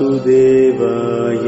वासुदेवाय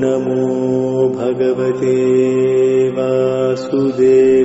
नमो भगवते वासुदेवाय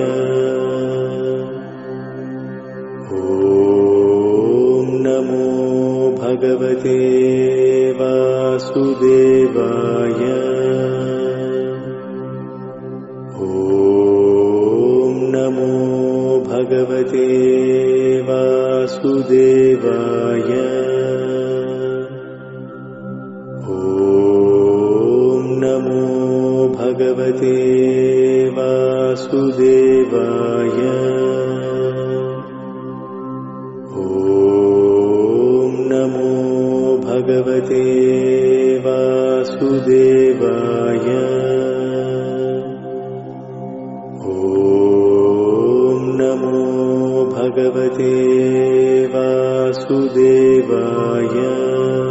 वासुदेवाय। Yeah.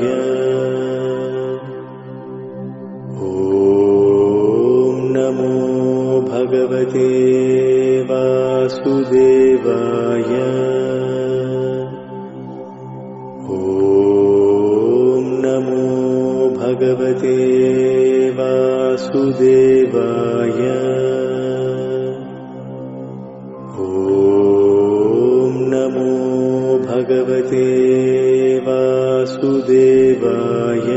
वासुदेवाय। ॐ नमो भगवते वासुदेवाय।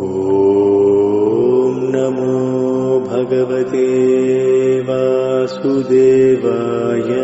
ॐ नमो भगवते वासुदेवाय।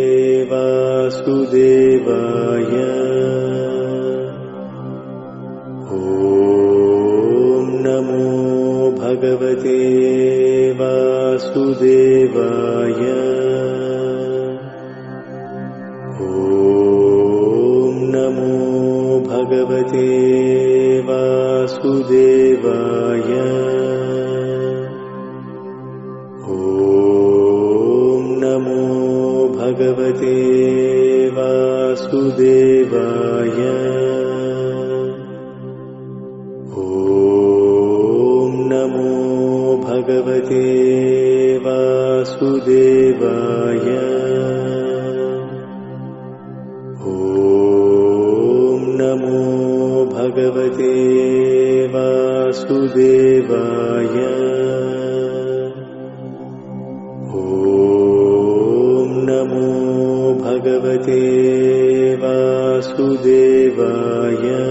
ॐ नमो भगवते वासुदेव। वासुदेवाय।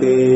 que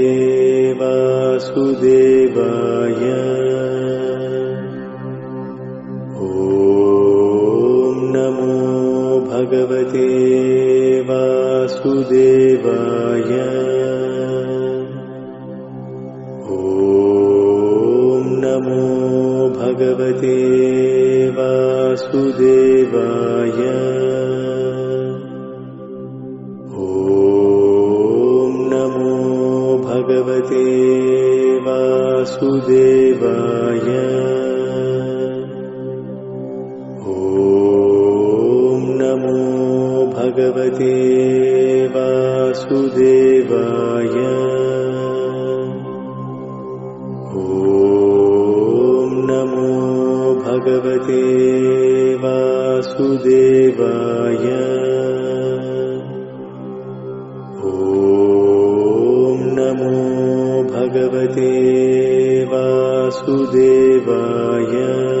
Maya.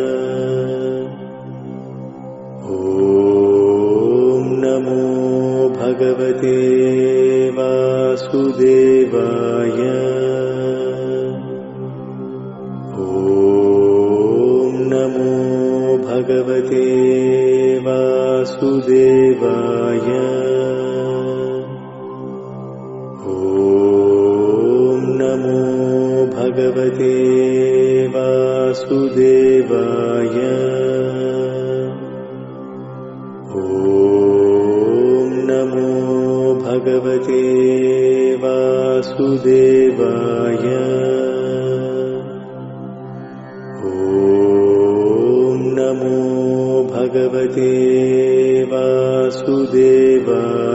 ॐ नमो भगवते वासुदेवाय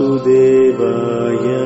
वासुदेवाय।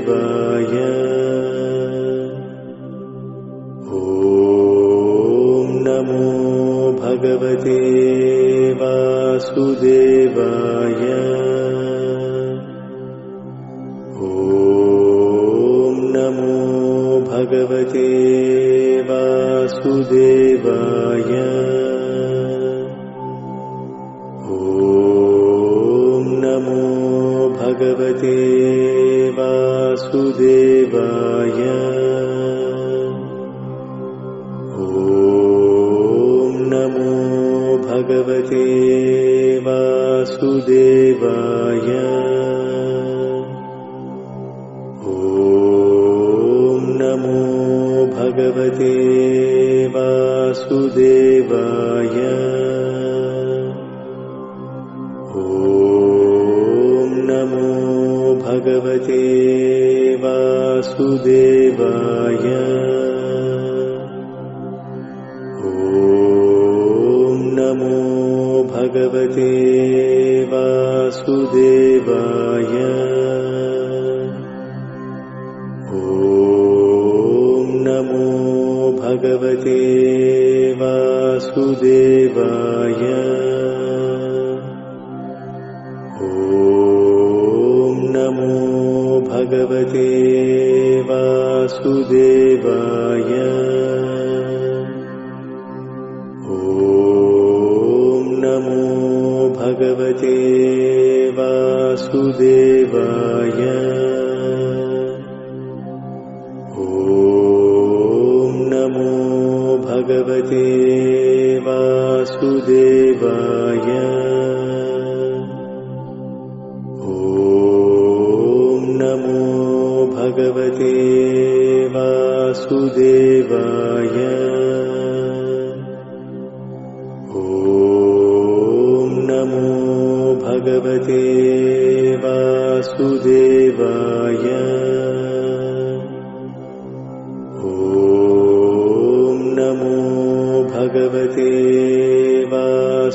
吧。ॐ नमो भगवते वासुदेवाय। ॐ नमो भगवते वासुदेवाय। ॐ नमो भगवते वासुदेवाय।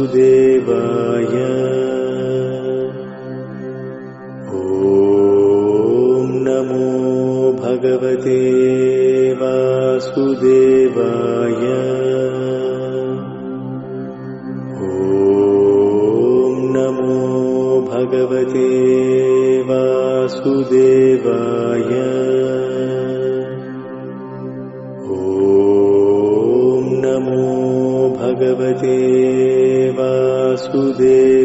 वासुदेवा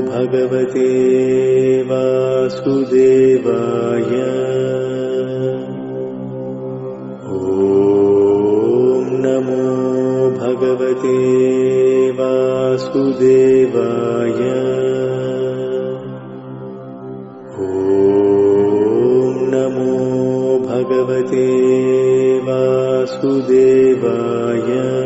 भगवते वासुदेवाय। ॐ नमो भगवते वासुदेवाय। ॐ नमो भगवते वासुदेवाय।